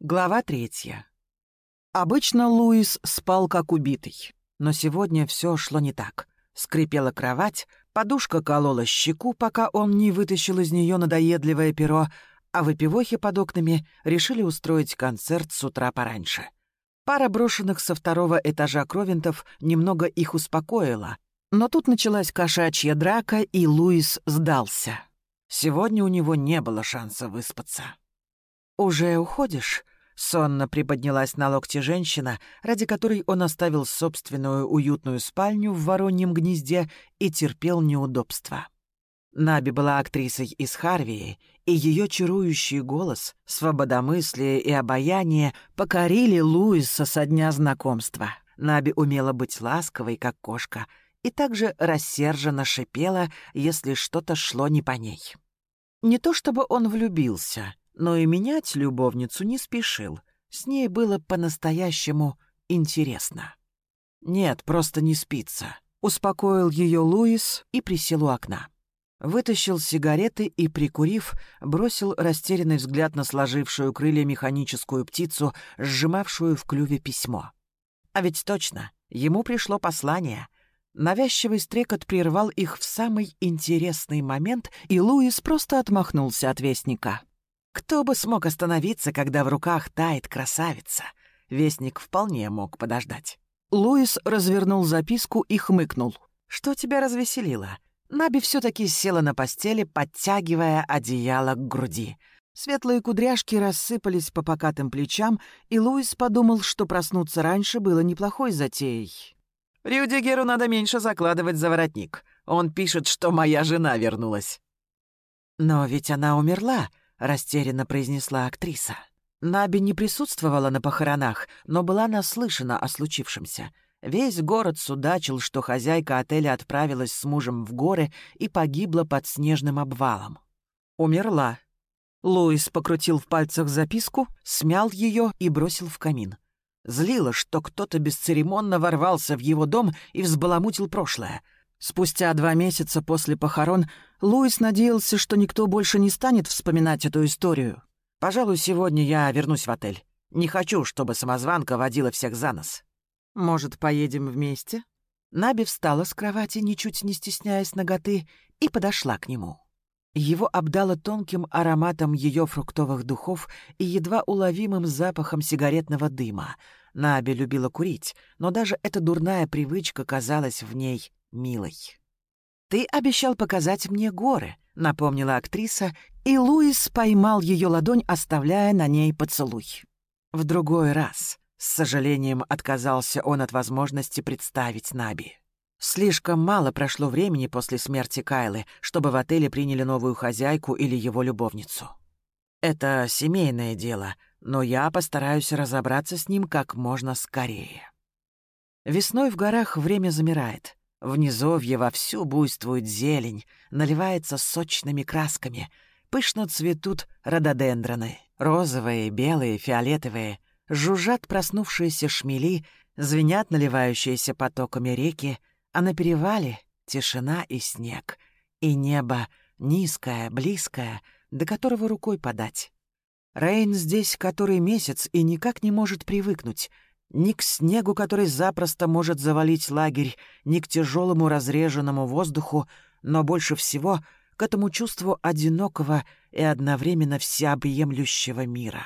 Глава третья. Обычно Луис спал как убитый, но сегодня все шло не так. Скрипела кровать, подушка колола щеку, пока он не вытащил из нее надоедливое перо, а выпивохи под окнами решили устроить концерт с утра пораньше. Пара брошенных со второго этажа кровинтов немного их успокоила, но тут началась кошачья драка, и Луис сдался. Сегодня у него не было шанса выспаться. «Уже уходишь?» — сонно приподнялась на локте женщина, ради которой он оставил собственную уютную спальню в вороньем гнезде и терпел неудобства. Наби была актрисой из Харвии, и ее чарующий голос, свободомыслие и обаяние покорили Луиса со дня знакомства. Наби умела быть ласковой, как кошка, и также рассерженно шипела, если что-то шло не по ней. Не то чтобы он влюбился, но и менять любовницу не спешил. С ней было по-настоящему интересно. «Нет, просто не спится», — успокоил ее Луис и присел у окна. Вытащил сигареты и, прикурив, бросил растерянный взгляд на сложившую крылья механическую птицу, сжимавшую в клюве письмо. А ведь точно, ему пришло послание. Навязчивый стрекот прервал их в самый интересный момент, и Луис просто отмахнулся от вестника. Кто бы смог остановиться, когда в руках тает красавица? Вестник вполне мог подождать. Луис развернул записку и хмыкнул. «Что тебя развеселило?» Наби все-таки села на постели, подтягивая одеяло к груди. Светлые кудряшки рассыпались по покатым плечам, и Луис подумал, что проснуться раньше было неплохой затеей. «Рюдигеру надо меньше закладывать за воротник. Он пишет, что моя жена вернулась». «Но ведь она умерла», — растерянно произнесла актриса. Наби не присутствовала на похоронах, но была наслышана о случившемся. Весь город судачил, что хозяйка отеля отправилась с мужем в горы и погибла под снежным обвалом. Умерла. Луис покрутил в пальцах записку, смял ее и бросил в камин. Злило, что кто-то бесцеремонно ворвался в его дом и взбаламутил прошлое — Спустя два месяца после похорон Луис надеялся, что никто больше не станет вспоминать эту историю. «Пожалуй, сегодня я вернусь в отель. Не хочу, чтобы самозванка водила всех за нос». «Может, поедем вместе?» Наби встала с кровати, ничуть не стесняясь ноготы, и подошла к нему. Его обдало тонким ароматом ее фруктовых духов и едва уловимым запахом сигаретного дыма. Наби любила курить, но даже эта дурная привычка казалась в ней милой. «Ты обещал показать мне горы», — напомнила актриса, и Луис поймал ее ладонь, оставляя на ней поцелуй. В другой раз, с сожалением, отказался он от возможности представить Наби. Слишком мало прошло времени после смерти Кайлы, чтобы в отеле приняли новую хозяйку или его любовницу. Это семейное дело, но я постараюсь разобраться с ним как можно скорее. Весной в горах время замирает. В низовье вовсю буйствует зелень, наливается сочными красками. Пышно цветут рододендроны, розовые, белые, фиолетовые. Жужжат проснувшиеся шмели, звенят наливающиеся потоками реки, а на перевале тишина и снег, и небо низкое, близкое, до которого рукой подать. Рейн здесь который месяц и никак не может привыкнуть — ни к снегу, который запросто может завалить лагерь, ни к тяжелому разреженному воздуху, но больше всего к этому чувству одинокого и одновременно всеобъемлющего мира.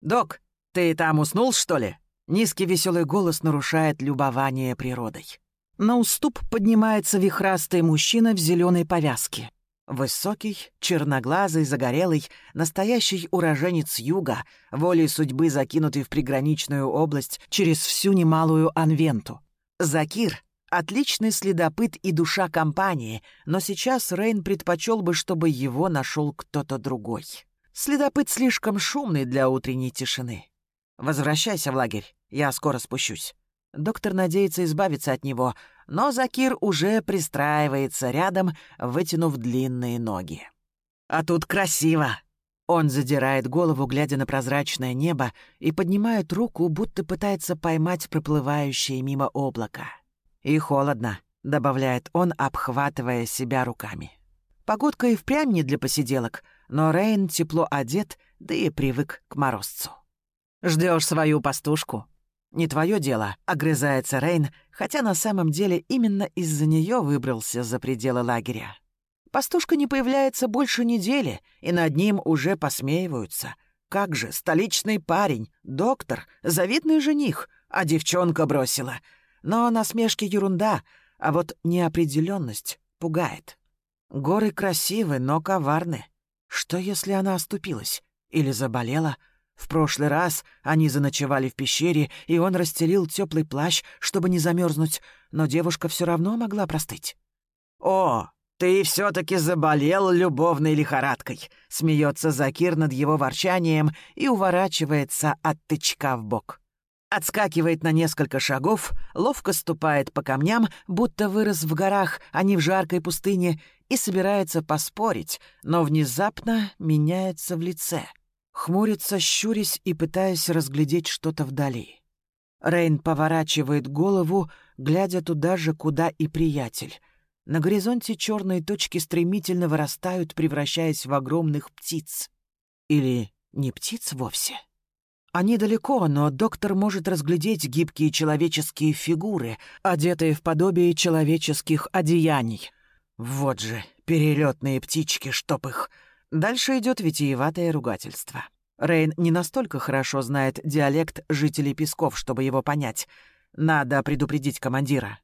«Док, ты там уснул, что ли?» Низкий веселый голос нарушает любование природой. На уступ поднимается вихрастый мужчина в зеленой повязке. Высокий, черноглазый, загорелый, настоящий уроженец юга, волей судьбы закинутый в приграничную область через всю немалую Анвенту. Закир — отличный следопыт и душа компании, но сейчас Рейн предпочел бы, чтобы его нашел кто-то другой. Следопыт слишком шумный для утренней тишины. «Возвращайся в лагерь, я скоро спущусь». Доктор надеется избавиться от него, но Закир уже пристраивается рядом, вытянув длинные ноги. «А тут красиво!» Он задирает голову, глядя на прозрачное небо, и поднимает руку, будто пытается поймать проплывающее мимо облако. «И холодно», — добавляет он, обхватывая себя руками. Погодка и впрямь не для посиделок, но Рейн тепло одет, да и привык к морозцу. Ждешь свою пастушку?» «Не твое дело», — огрызается Рейн, хотя на самом деле именно из-за нее выбрался за пределы лагеря. Пастушка не появляется больше недели, и над ним уже посмеиваются. Как же, столичный парень, доктор, завидный жених, а девчонка бросила. Но насмешки ерунда, а вот неопределенность пугает. Горы красивы, но коварны. Что, если она оступилась? Или заболела? В прошлый раз они заночевали в пещере, и он расстелил теплый плащ, чтобы не замерзнуть, но девушка все равно могла простыть. «О, ты все-таки заболел любовной лихорадкой!» — смеется Закир над его ворчанием и уворачивается от тычка в бок. Отскакивает на несколько шагов, ловко ступает по камням, будто вырос в горах, а не в жаркой пустыне, и собирается поспорить, но внезапно меняется в лице — Хмурится, щурясь и пытаясь разглядеть что-то вдали. Рейн поворачивает голову, глядя туда же, куда и приятель. На горизонте черные точки стремительно вырастают, превращаясь в огромных птиц. Или не птиц вовсе. Они далеко, но доктор может разглядеть гибкие человеческие фигуры, одетые в подобие человеческих одеяний. Вот же, перелетные птички, чтоб их... Дальше идет витиеватое ругательство. Рейн не настолько хорошо знает диалект жителей Песков, чтобы его понять. Надо предупредить командира.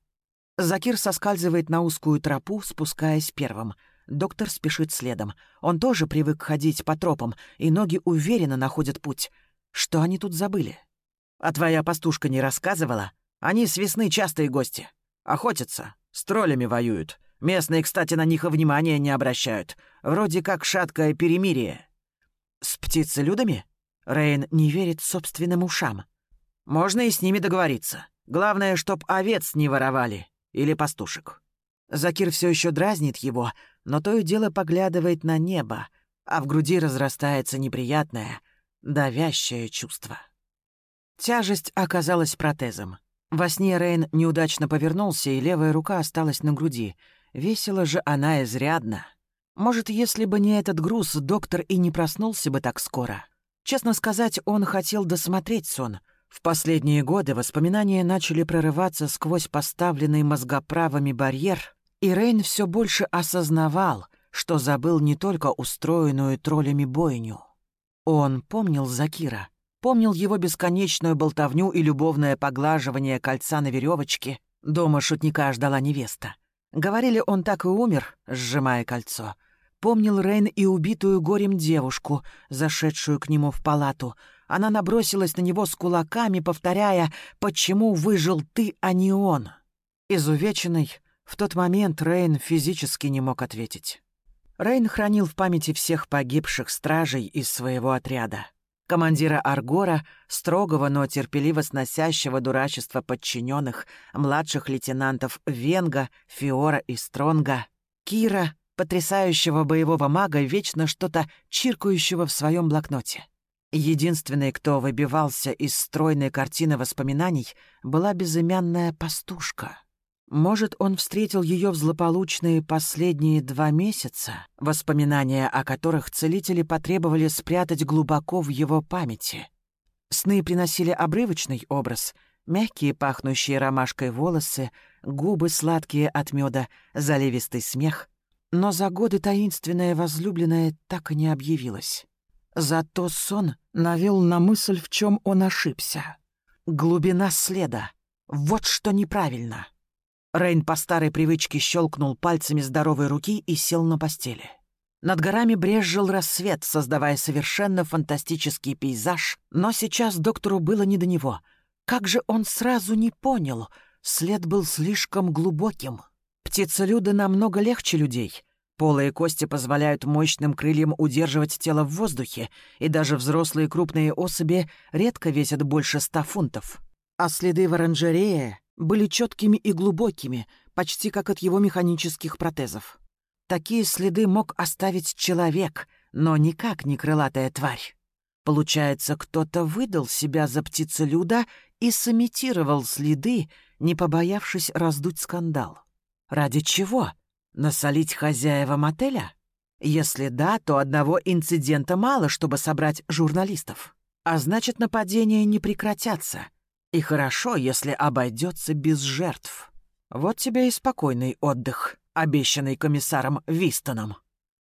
Закир соскальзывает на узкую тропу, спускаясь первым. Доктор спешит следом. Он тоже привык ходить по тропам, и ноги уверенно находят путь. Что они тут забыли? А твоя пастушка не рассказывала? Они с весны частые гости. Охотятся, с троллями воюют. Местные, кстати, на них и внимания не обращают. Вроде как шаткое перемирие. С птицелюдами? Рейн не верит собственным ушам. Можно и с ними договориться. Главное, чтоб овец не воровали. Или пастушек. Закир все еще дразнит его, но то и дело поглядывает на небо, а в груди разрастается неприятное, давящее чувство. Тяжесть оказалась протезом. Во сне Рейн неудачно повернулся, и левая рука осталась на груди — Весила же она изрядно. Может, если бы не этот груз, доктор и не проснулся бы так скоро. Честно сказать, он хотел досмотреть сон. В последние годы воспоминания начали прорываться сквозь поставленный мозгоправами барьер, и Рейн все больше осознавал, что забыл не только устроенную троллями бойню. Он помнил Закира, помнил его бесконечную болтовню и любовное поглаживание кольца на веревочке. Дома шутника ждала невеста. Говорили, он так и умер, сжимая кольцо. Помнил Рейн и убитую горем девушку, зашедшую к нему в палату. Она набросилась на него с кулаками, повторяя «Почему выжил ты, а не он?» Изувеченный, в тот момент Рейн физически не мог ответить. Рейн хранил в памяти всех погибших стражей из своего отряда командира Аргора, строгого, но терпеливо сносящего дурачество подчиненных, младших лейтенантов Венга, Фиора и Стронга, Кира, потрясающего боевого мага, вечно что-то чиркающего в своем блокноте. Единственной, кто выбивался из стройной картины воспоминаний, была безымянная пастушка — может, он встретил ее в злополучные последние два месяца, воспоминания о которых целители потребовали спрятать глубоко в его памяти. Сны приносили обрывочный образ, мягкие пахнущие ромашкой волосы, губы сладкие от меда, заливистый смех. Но за годы таинственная возлюбленная так и не объявилась. Зато сон навел на мысль, в чем он ошибся. Глубина следа. Вот что неправильно. Рейн по старой привычке щелкнул пальцами здоровой руки и сел на постели. Над горами брезжил рассвет, создавая совершенно фантастический пейзаж, но сейчас доктору было не до него. Как же он сразу не понял? След был слишком глубоким. Птицелюды намного легче людей. Полые кости позволяют мощным крыльям удерживать тело в воздухе, и даже взрослые крупные особи редко весят больше ста фунтов. А следы в оранжерее были четкими и глубокими, почти как от его механических протезов. Такие следы мог оставить человек, но никак не крылатая тварь. Получается, кто-то выдал себя за птицелюда и сымитировал следы, не побоявшись раздуть скандал. Ради чего? Насолить хозяевам отеля? Если да, то одного инцидента мало, чтобы собрать журналистов. А значит, нападения не прекратятся. И хорошо, если обойдется без жертв. Вот тебе и спокойный отдых, обещанный комиссаром Вистоном.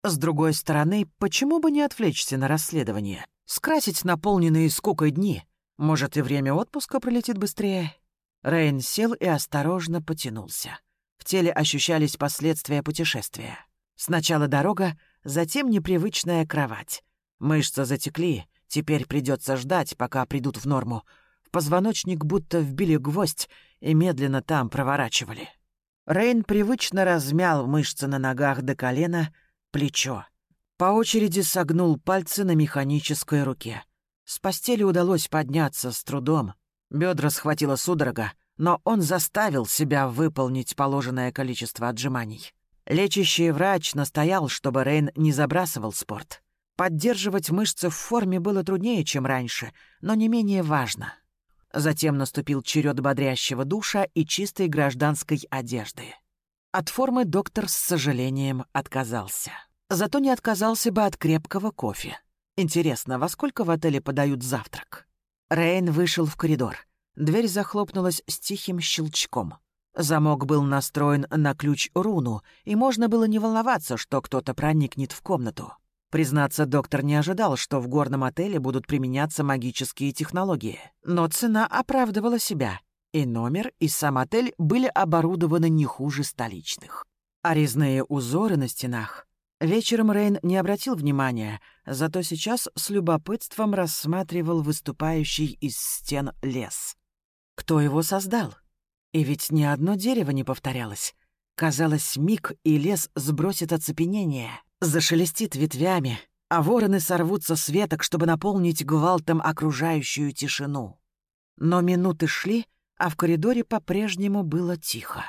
С другой стороны, почему бы не отвлечься на расследование? Скрасить наполненные скукой дни. Может, и время отпуска пролетит быстрее? Рейн сел и осторожно потянулся. В теле ощущались последствия путешествия. Сначала дорога, затем непривычная кровать. Мышцы затекли, теперь придется ждать, пока придут в норму. В позвоночник будто вбили гвоздь и медленно там проворачивали. Рейн привычно размял мышцы на ногах до колена, плечо. По очереди согнул пальцы на механической руке. С постели удалось подняться с трудом. Бедра схватила судорога, но он заставил себя выполнить положенное количество отжиманий. Лечащий врач настоял, чтобы Рейн не забрасывал спорт. Поддерживать мышцы в форме было труднее, чем раньше, но не менее важно. Затем наступил черед бодрящего душа и чистой гражданской одежды. От формы доктор с сожалением отказался. Зато не отказался бы от крепкого кофе. Интересно, во сколько в отеле подают завтрак? Рейн вышел в коридор. Дверь захлопнулась с тихим щелчком. Замок был настроен на ключ-руну, и можно было не волноваться, что кто-то проникнет в комнату. Признаться, доктор не ожидал, что в горном отеле будут применяться магические технологии. Но цена оправдывала себя. И номер, и сам отель были оборудованы не хуже столичных. А резные узоры на стенах. Вечером Рейн не обратил внимания, зато сейчас с любопытством рассматривал выступающий из стен лес. Кто его создал? И ведь ни одно дерево не повторялось. Казалось, миг и лес сбросит оцепенение, зашелестит ветвями, а вороны сорвутся с веток, чтобы наполнить гвалтом окружающую тишину. Но минуты шли, а в коридоре по-прежнему было тихо.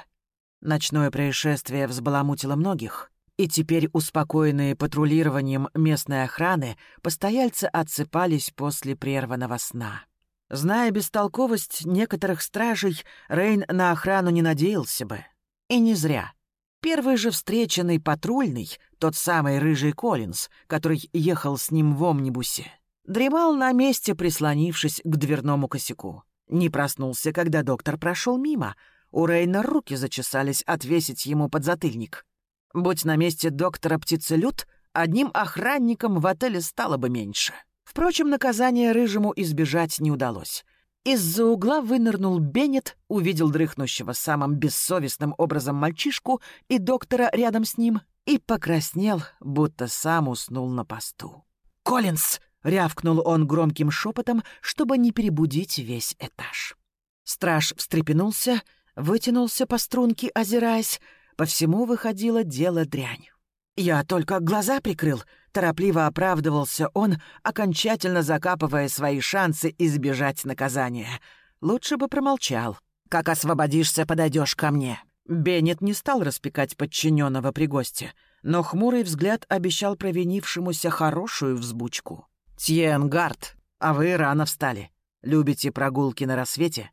Ночное происшествие взбаламутило многих, и теперь, успокоенные патрулированием местной охраны, постояльцы отсыпались после прерванного сна. Зная бестолковость некоторых стражей, Рейн на охрану не надеялся бы. И не зря. Первый же встреченный патрульный, тот самый рыжий Коллинз, который ехал с ним в омнибусе, дремал на месте, прислонившись к дверному косяку. Не проснулся, когда доктор прошел мимо. У Рейна руки зачесались отвесить ему подзатыльник. Будь на месте доктора птицелют, одним охранником в отеле стало бы меньше. Впрочем, наказание рыжему избежать не удалось. Из-за угла вынырнул Беннет, увидел дрыхнущего самым бессовестным образом мальчишку и доктора рядом с ним и покраснел, будто сам уснул на посту. «Коллинз!» — рявкнул он громким шепотом, чтобы не перебудить весь этаж. Страж встрепенулся, вытянулся по струнке, озираясь. По всему выходило дело дрянь. Я только глаза прикрыл, торопливо оправдывался он, окончательно закапывая свои шансы избежать наказания. Лучше бы промолчал. Как освободишься, подойдешь ко мне. Беннет не стал распекать подчиненного при госте, но хмурый взгляд обещал провинившемуся хорошую взбучку. «Тьенгард, а вы рано встали. Любите прогулки на рассвете?»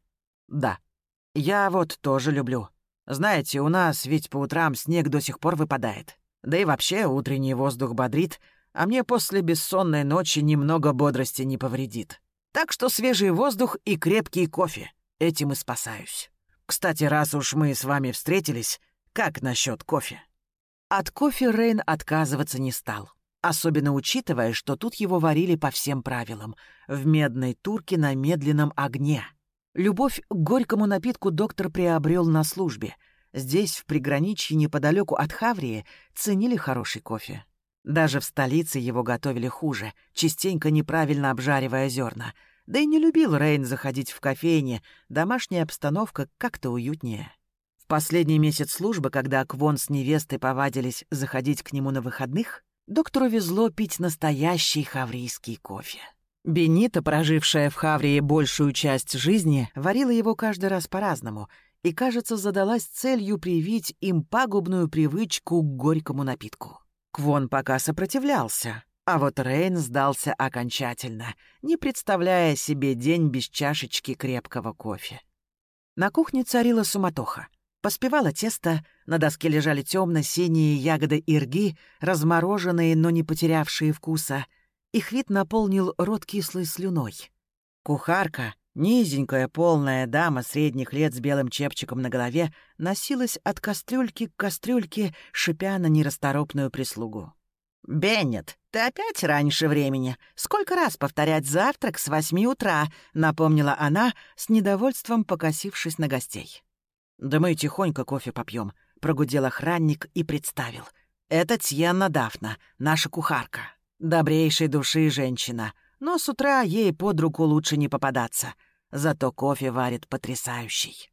«Да. Я вот тоже люблю. Знаете, у нас ведь по утрам снег до сих пор выпадает. Да и вообще утренний воздух бодрит, а мне после бессонной ночи немного бодрости не повредит. Так что свежий воздух и крепкий кофе. Этим и спасаюсь. Кстати, раз уж мы с вами встретились, как насчет кофе? От кофе Рейн отказываться не стал. Особенно учитывая, что тут его варили по всем правилам, в медной турке на медленном огне. Любовь к горькому напитку доктор приобрел на службе — Здесь, в приграничье неподалеку от Хаврии, ценили хороший кофе. Даже в столице его готовили хуже, частенько неправильно обжаривая зерна. Да и не любил Рейн заходить в кофейни, домашняя обстановка как-то уютнее. В последний месяц службы, когда Квон с невестой повадились заходить к нему на выходных, доктору везло пить настоящий хаврийский кофе. Бенита, прожившая в Хаврии большую часть жизни, варила его каждый раз по-разному — и, кажется, задалась целью привить им пагубную привычку к горькому напитку. Квон пока сопротивлялся, а вот Рейн сдался окончательно, не представляя себе день без чашечки крепкого кофе. На кухне царила суматоха. Поспевало тесто, на доске лежали темно-синие ягоды ирги, размороженные, но не потерявшие вкуса. Их вид наполнил рот кислой слюной. Кухарка, низенькая полная дама средних лет с белым чепчиком на голове, носилась от кастрюльки к кастрюльке, шипя на нерасторопную прислугу. «Беннет, ты опять раньше времени. Сколько раз повторять завтрак с восьми утра?» — напомнила она, с недовольством покосившись на гостей. «Да мы тихонько кофе попьем, прогудел охранник и представил. «Это Тьенна Дафна, наша кухарка. Добрейшей души женщина, но с утра ей под руку лучше не попадаться. Зато кофе варит потрясающий».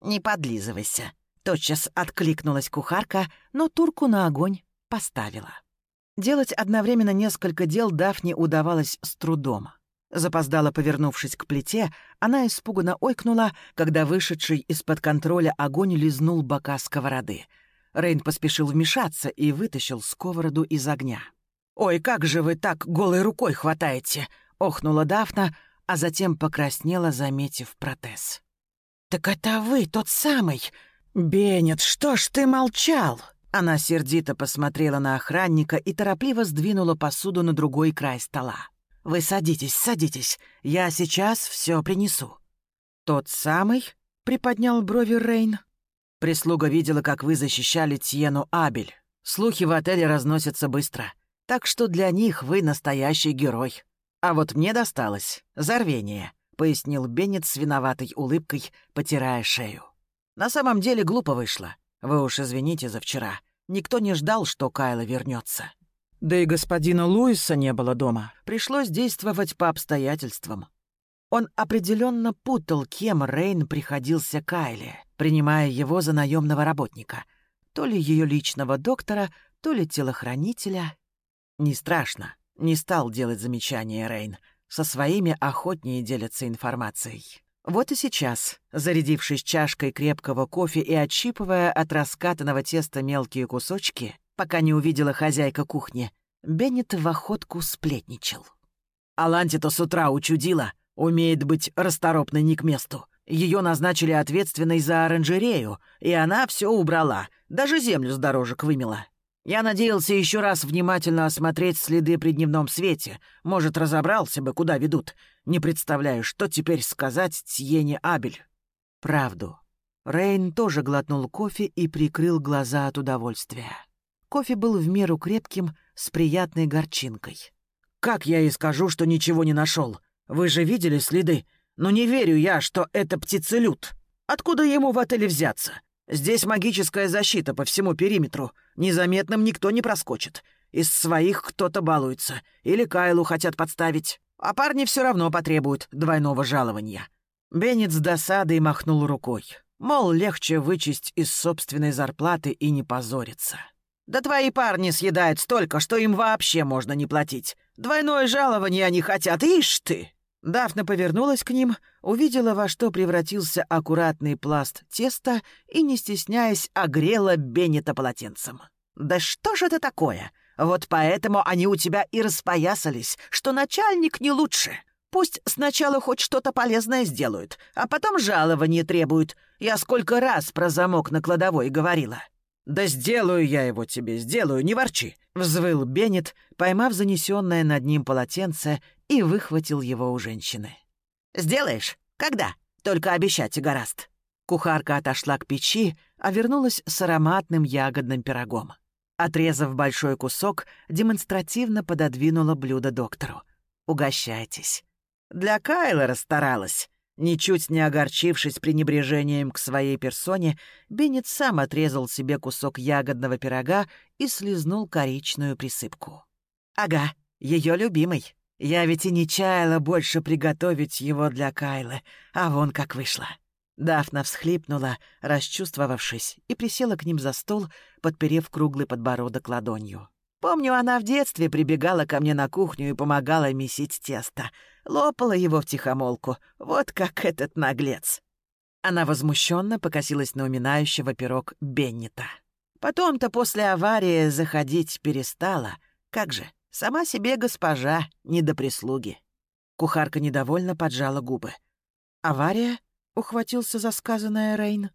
«Не подлизывайся», — тотчас откликнулась кухарка, но турку на огонь поставила. Делать одновременно несколько дел Дафне удавалось с трудом. Запоздала, повернувшись к плите, она испуганно ойкнула, когда вышедший из-под контроля огонь лизнул бока сковороды. Рейн поспешил вмешаться и вытащил сковороду из огня. «Ой, как же вы так голой рукой хватаете!» — охнула Дафна, а затем покраснела, заметив протез. «Так это вы, тот самый! Беннет, что ж ты молчал?» Она сердито посмотрела на охранника и торопливо сдвинула посуду на другой край стола. «Вы садитесь, садитесь. Я сейчас все принесу». «Тот самый?» — приподнял брови Рейн. Прислуга видела, как вы защищали Тьену Абель. Слухи в отеле разносятся быстро. Так что для них вы настоящий герой. А вот мне досталось за рвение», — пояснил Беннет с виноватой улыбкой, потирая шею. «На самом деле глупо вышло. Вы уж извините за вчера. Никто не ждал, что Кайла вернется. Да и господина Луиса не было дома. Пришлось действовать по обстоятельствам. Он определенно путал, кем Рейн приходился Кайле, принимая его за наемного работника. То ли ее личного доктора, то ли телохранителя. Не страшно. Не стал делать замечания Рейн. Со своими охотнее делятся информацией. Вот и сейчас, зарядившись чашкой крепкого кофе и отщипывая от раскатанного теста мелкие кусочки, пока не увидела хозяйка кухни, Беннет в охотку сплетничал. «Аланти-то с утра учудила, умеет быть расторопной не к месту. Ее назначили ответственной за оранжерею, и она все убрала, даже землю с дорожек вымела. Я надеялся еще раз внимательно осмотреть следы при дневном свете. Может, разобрался бы, куда ведут. Не представляю, что теперь сказать Тьене Абель. Правду. Рейн тоже глотнул кофе и прикрыл глаза от удовольствия. Кофе был в меру крепким, с приятной горчинкой. «Как я и скажу, что ничего не нашел? Вы же видели следы? Но не верю я, что это птицелюд. Откуда ему в отеле взяться? Здесь магическая защита по всему периметру. Незаметным никто не проскочит. Из своих кто-то балуется. Или Кайлу хотят подставить. А парни все равно потребуют двойного жалования. Беннет с досадой махнул рукой. Мол, легче вычесть из собственной зарплаты и не позориться. «Да твои парни съедают столько, что им вообще можно не платить. Двойное жалование они хотят, ишь ты!» Дафна повернулась к ним, увидела, во что превратился аккуратный пласт теста и, не стесняясь, огрела Беннета полотенцем. «Да что же это такое? Вот поэтому они у тебя и распоясались, что начальник не лучше. Пусть сначала хоть что-то полезное сделают, а потом жалование требуют. Я сколько раз про замок на кладовой говорила». «Да сделаю я его тебе, сделаю, не ворчи!» — взвыл Беннет, поймав занесенное над ним полотенце и выхватил его у женщины. «Сделаешь? Когда? Только обещать гораст». Кухарка отошла к печи, а вернулась с ароматным ягодным пирогом. Отрезав большой кусок, демонстративно пододвинула блюдо доктору. «Угощайтесь». Для Кайла расстаралась. Ничуть не огорчившись пренебрежением к своей персоне, Беннет сам отрезал себе кусок ягодного пирога и слезнул коричную присыпку. «Ага, ее любимый. Я ведь и не чаяла больше приготовить его для Кайлы, а вон как вышло». Дафна всхлипнула, расчувствовавшись, и присела к ним за стол, подперев круглый подбородок ладонью. Помню, она в детстве прибегала ко мне на кухню и помогала месить тесто. Лопала его втихомолку. Вот как этот наглец. Она возмущенно покосилась на уминающего пирог Беннета. Потом-то после аварии заходить перестала. Как же, сама себе госпожа, не до прислуги. Кухарка недовольно поджала губы. «Авария?» — ухватился за сказанное Рейн.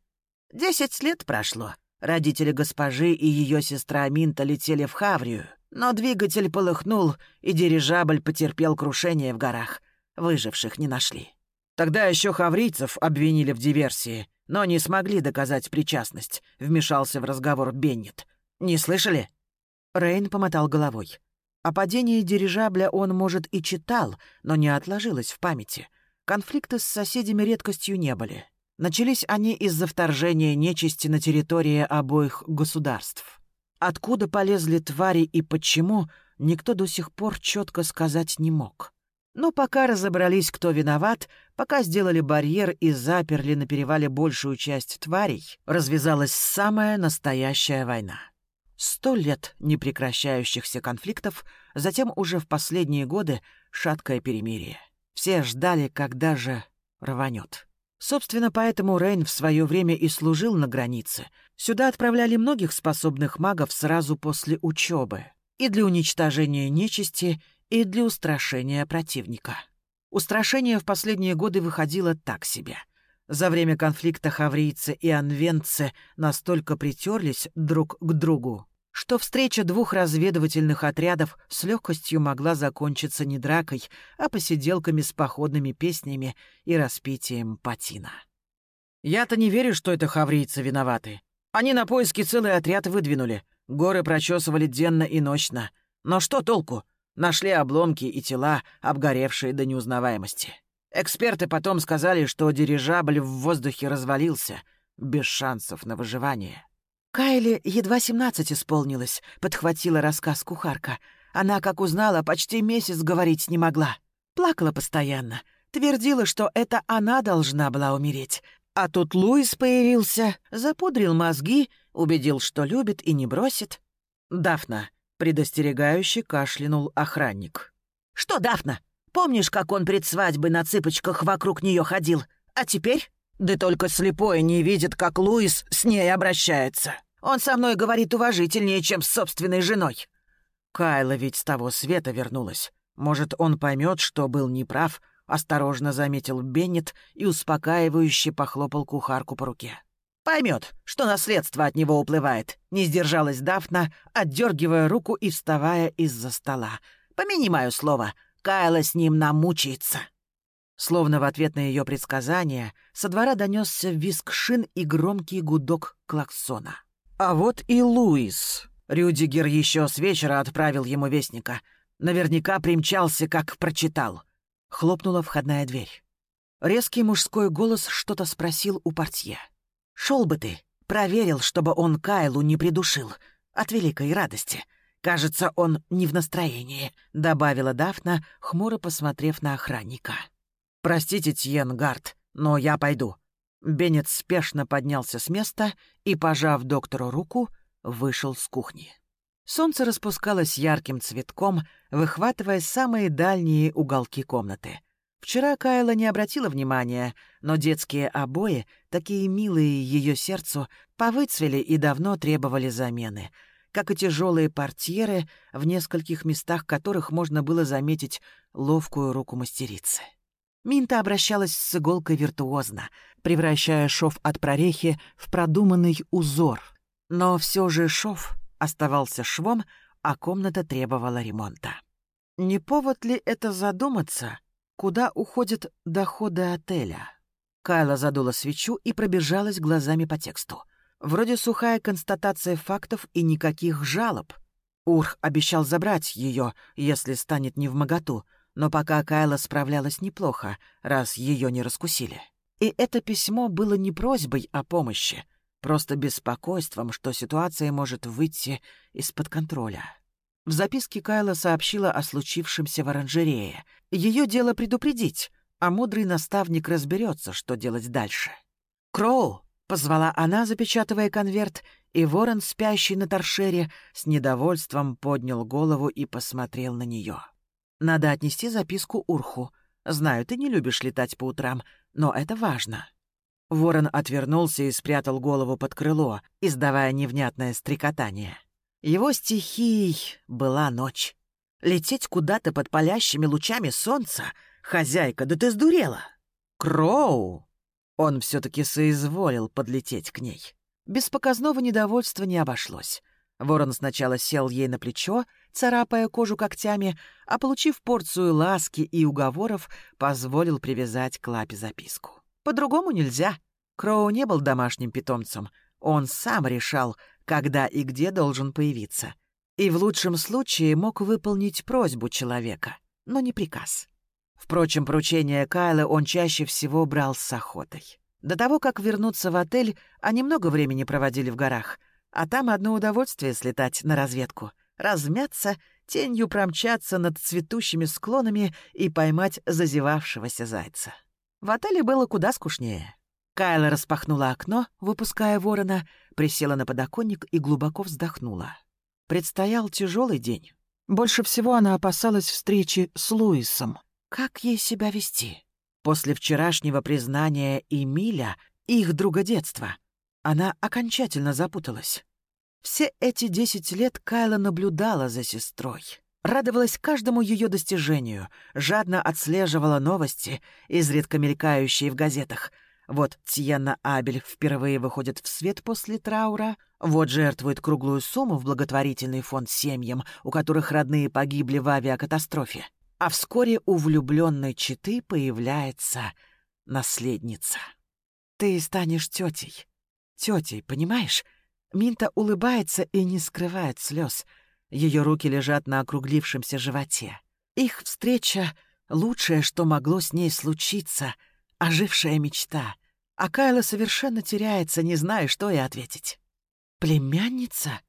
«Десять лет прошло. Родители госпожи и ее сестра Минта летели в Хаврию. Но двигатель полыхнул, и дирижабль потерпел крушение в горах. Выживших не нашли. Тогда еще хаврийцев обвинили в диверсии, но не смогли доказать причастность, вмешался в разговор Беннет. Не слышали? Рейн помотал головой. О падении дирижабля он, может, и читал, но не отложилось в памяти. Конфликты с соседями редкостью не были. Начались они из-за вторжения нечисти на территории обоих государств. Откуда полезли твари и почему, никто до сих пор четко сказать не мог. Но пока разобрались, кто виноват, пока сделали барьер и заперли на перевале большую часть тварей, развязалась самая настоящая война. Сто лет непрекращающихся конфликтов, затем уже в последние годы шаткое перемирие. Все ждали, когда же рванет. Собственно, поэтому Рейн в свое время и служил на границе. Сюда отправляли многих способных магов сразу после учебы. И для уничтожения нечисти, и для устрашения противника. Устрашение в последние годы выходило так себе. За время конфликта хаврийцы и анвенцы настолько притерлись друг к другу, что встреча двух разведывательных отрядов с легкостью могла закончиться не дракой, а посиделками с походными песнями и распитием патина. «Я-то не верю, что это хаврийцы виноваты. Они на поиски целый отряд выдвинули, горы прочесывали денно и ночно. Но что толку? Нашли обломки и тела, обгоревшие до неузнаваемости. Эксперты потом сказали, что дирижабль в воздухе развалился, без шансов на выживание. Кайле едва семнадцать исполнилось, подхватила рассказ кухарка. Она, как узнала, почти месяц говорить не могла. Плакала постоянно, твердила, что это она должна была умереть. А тут Луис появился, запудрил мозги, убедил, что любит и не бросит. «Дафна, Предостерегающе кашлянул охранник. «Что, Дафна? Помнишь, как он пред свадьбой на цыпочках вокруг нее ходил? А теперь? Да только слепой не видит, как Луис с ней обращается. Он со мной говорит уважительнее, чем с собственной женой». Кайла ведь с того света вернулась. Может, он поймет, что был неправ, осторожно заметил Беннет и успокаивающе похлопал кухарку по руке. Поймет, что наследство от него уплывает. Не сдержалась Дафна, отдергивая руку и вставая из-за стола. Помяни мое слово, Кайла с ним намучается. Словно в ответ на ее предсказание, со двора донесся визг шин и громкий гудок клаксона. А вот и Луис. Рюдигер еще с вечера отправил ему вестника. Наверняка примчался, как прочитал. Хлопнула входная дверь. Резкий мужской голос что-то спросил у портье. Шел бы ты, проверил, чтобы он Кайлу не придушил. От великой радости. Кажется, он не в настроении», — добавила Дафна, хмуро посмотрев на охранника. «Простите, Тьен Гард, но я пойду». Беннет спешно поднялся с места и, пожав доктору руку, вышел с кухни. Солнце распускалось ярким цветком, выхватывая самые дальние уголки комнаты. Вчера Кайла не обратила внимания, но детские обои, такие милые ее сердцу, повыцвели и давно требовали замены, как и тяжелые портьеры, в нескольких местах которых можно было заметить ловкую руку мастерицы. Минта обращалась с иголкой виртуозно, превращая шов от прорехи в продуманный узор. Но все же шов оставался швом, а комната требовала ремонта. Не повод ли это задуматься — Куда уходят доходы отеля? Кайла задула свечу и пробежалась глазами по тексту. Вроде сухая констатация фактов и никаких жалоб. Урх обещал забрать ее, если станет не в моготу, но пока Кайла справлялась неплохо, раз ее не раскусили. И это письмо было не просьбой о помощи, просто беспокойством, что ситуация может выйти из-под контроля. В записке Кайла сообщила о случившемся в оранжерее. Ее дело предупредить, а мудрый наставник разберется, что делать дальше. «Кроу!» — позвала она, запечатывая конверт, и ворон, спящий на торшере, с недовольством поднял голову и посмотрел на нее. «Надо отнести записку Урху. Знаю, ты не любишь летать по утрам, но это важно». Ворон отвернулся и спрятал голову под крыло, издавая невнятное стрекотание. Его стихией была ночь. Лететь куда-то под палящими лучами солнца? Хозяйка, да ты сдурела! Кроу! Он все таки соизволил подлететь к ней. Без показного недовольства не обошлось. Ворон сначала сел ей на плечо, царапая кожу когтями, а, получив порцию ласки и уговоров, позволил привязать к лапе записку. По-другому нельзя. Кроу не был домашним питомцем. Он сам решал, когда и где должен появиться. И в лучшем случае мог выполнить просьбу человека, но не приказ. Впрочем, поручение Кайла он чаще всего брал с охотой. До того, как вернуться в отель, они много времени проводили в горах — а там одно удовольствие слетать на разведку, размяться, тенью промчаться над цветущими склонами и поймать зазевавшегося зайца. В отеле было куда скучнее. Кайла распахнула окно, выпуская ворона, присела на подоконник и глубоко вздохнула. Предстоял тяжелый день. Больше всего она опасалась встречи с Луисом. Как ей себя вести? После вчерашнего признания Эмиля, их друга детства — она окончательно запуталась. Все эти десять лет Кайла наблюдала за сестрой. Радовалась каждому ее достижению, жадно отслеживала новости, изредка мелькающие в газетах. Вот Тьенна Абель впервые выходит в свет после траура, вот жертвует круглую сумму в благотворительный фонд семьям, у которых родные погибли в авиакатастрофе. А вскоре у влюбленной читы появляется наследница. «Ты станешь тетей», тетей, понимаешь? Минта улыбается и не скрывает слез. Ее руки лежат на округлившемся животе. Их встреча — лучшее, что могло с ней случиться, ожившая мечта. А Кайла совершенно теряется, не зная, что и ответить. «Племянница?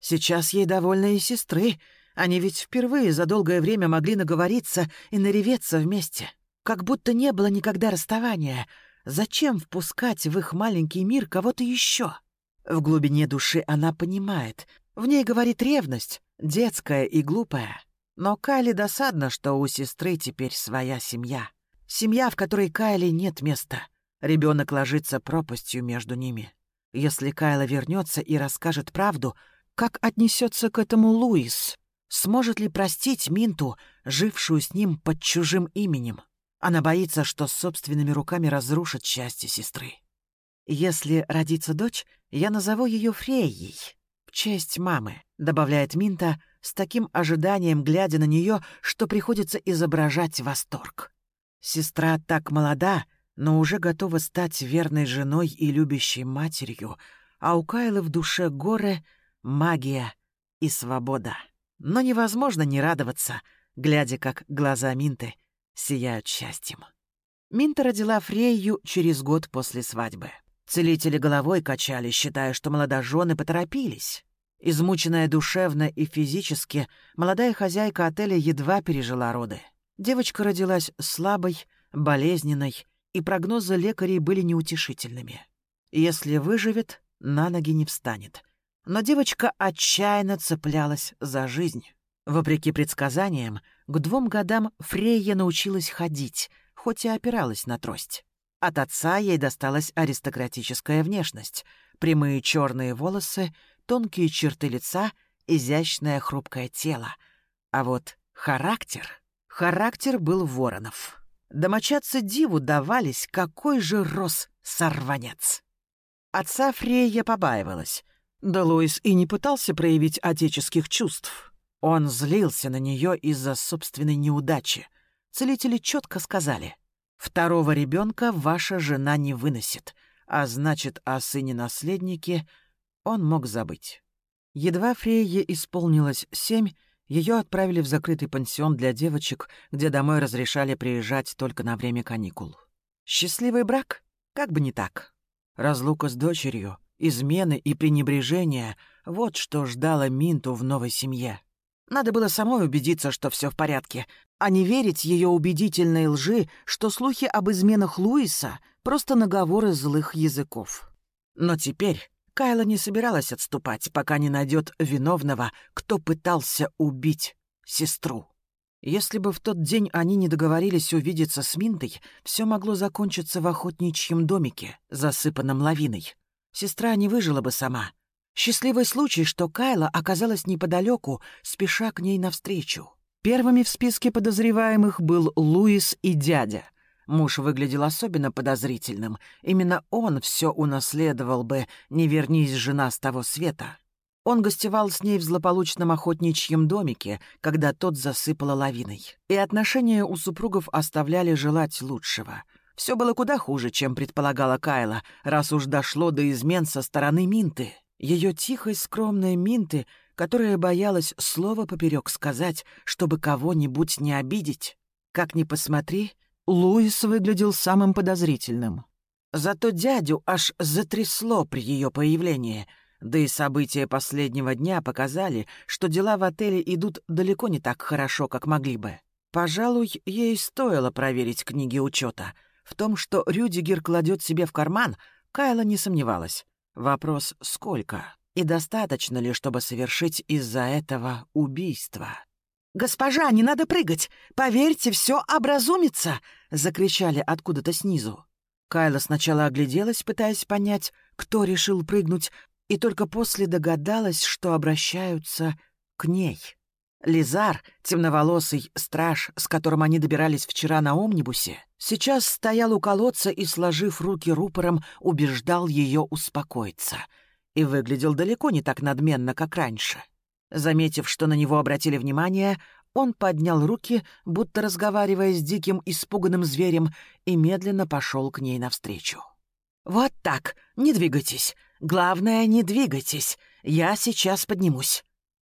Сейчас ей довольны и сестры. Они ведь впервые за долгое время могли наговориться и нареветься вместе. Как будто не было никогда расставания — Зачем впускать в их маленький мир кого-то еще? В глубине души она понимает. В ней говорит ревность, детская и глупая. Но Кайли досадно, что у сестры теперь своя семья. Семья, в которой Кайли нет места. Ребенок ложится пропастью между ними. Если Кайла вернется и расскажет правду, как отнесется к этому Луис? Сможет ли простить Минту, жившую с ним под чужим именем? Она боится, что собственными руками разрушит счастье сестры. «Если родится дочь, я назову ее Фрейей, в честь мамы», — добавляет Минта с таким ожиданием, глядя на нее, что приходится изображать восторг. Сестра так молода, но уже готова стать верной женой и любящей матерью, а у Кайлы в душе горы, магия и свобода. Но невозможно не радоваться, глядя, как глаза Минты сияют счастьем. Минта родила Фрейю через год после свадьбы. Целители головой качали, считая, что молодожены поторопились. Измученная душевно и физически, молодая хозяйка отеля едва пережила роды. Девочка родилась слабой, болезненной, и прогнозы лекарей были неутешительными. Если выживет, на ноги не встанет. Но девочка отчаянно цеплялась за жизнь. Вопреки предсказаниям, к двум годам Фрейя научилась ходить, хоть и опиралась на трость. От отца ей досталась аристократическая внешность, прямые черные волосы, тонкие черты лица, изящное хрупкое тело. А вот характер... Характер был воронов. Домочадцы диву давались, какой же рос сорванец. Отца Фрейя побаивалась. Да Луис и не пытался проявить отеческих чувств. Он злился на нее из-за собственной неудачи. Целители четко сказали, «Второго ребенка ваша жена не выносит, а значит, о сыне-наследнике он мог забыть». Едва Фрейе исполнилось семь, ее отправили в закрытый пансион для девочек, где домой разрешали приезжать только на время каникул. Счастливый брак? Как бы не так. Разлука с дочерью, измены и пренебрежение — вот что ждало Минту в новой семье. Надо было самой убедиться, что все в порядке, а не верить ее убедительной лжи, что слухи об изменах Луиса — просто наговоры злых языков. Но теперь Кайла не собиралась отступать, пока не найдет виновного, кто пытался убить сестру. Если бы в тот день они не договорились увидеться с Минтой, все могло закончиться в охотничьем домике, засыпанном лавиной. Сестра не выжила бы сама — Счастливый случай, что Кайла оказалась неподалеку, спеша к ней навстречу. Первыми в списке подозреваемых был Луис и дядя. Муж выглядел особенно подозрительным. Именно он все унаследовал бы, не вернись жена с того света. Он гостевал с ней в злополучном охотничьем домике, когда тот засыпало лавиной. И отношения у супругов оставляли желать лучшего. Все было куда хуже, чем предполагала Кайла, раз уж дошло до измен со стороны Минты. Ее тихой, скромной Минты, которая боялась слова поперек сказать, чтобы кого-нибудь не обидеть. Как ни посмотри, Луис выглядел самым подозрительным. Зато дядю аж затрясло при ее появлении, да и события последнего дня показали, что дела в отеле идут далеко не так хорошо, как могли бы. Пожалуй, ей стоило проверить книги учета. В том, что Рюдигер кладет себе в карман, Кайла не сомневалась. Вопрос «сколько?» и достаточно ли, чтобы совершить из-за этого убийство. «Госпожа, не надо прыгать! Поверьте, все образумится!» — закричали откуда-то снизу. Кайла сначала огляделась, пытаясь понять, кто решил прыгнуть, и только после догадалась, что обращаются к ней. Лизар, темноволосый страж, с которым они добирались вчера на омнибусе, сейчас стоял у колодца и, сложив руки рупором, убеждал ее успокоиться. И выглядел далеко не так надменно, как раньше. Заметив, что на него обратили внимание, он поднял руки, будто разговаривая с диким испуганным зверем, и медленно пошел к ней навстречу. «Вот так, не двигайтесь. Главное, не двигайтесь. Я сейчас поднимусь».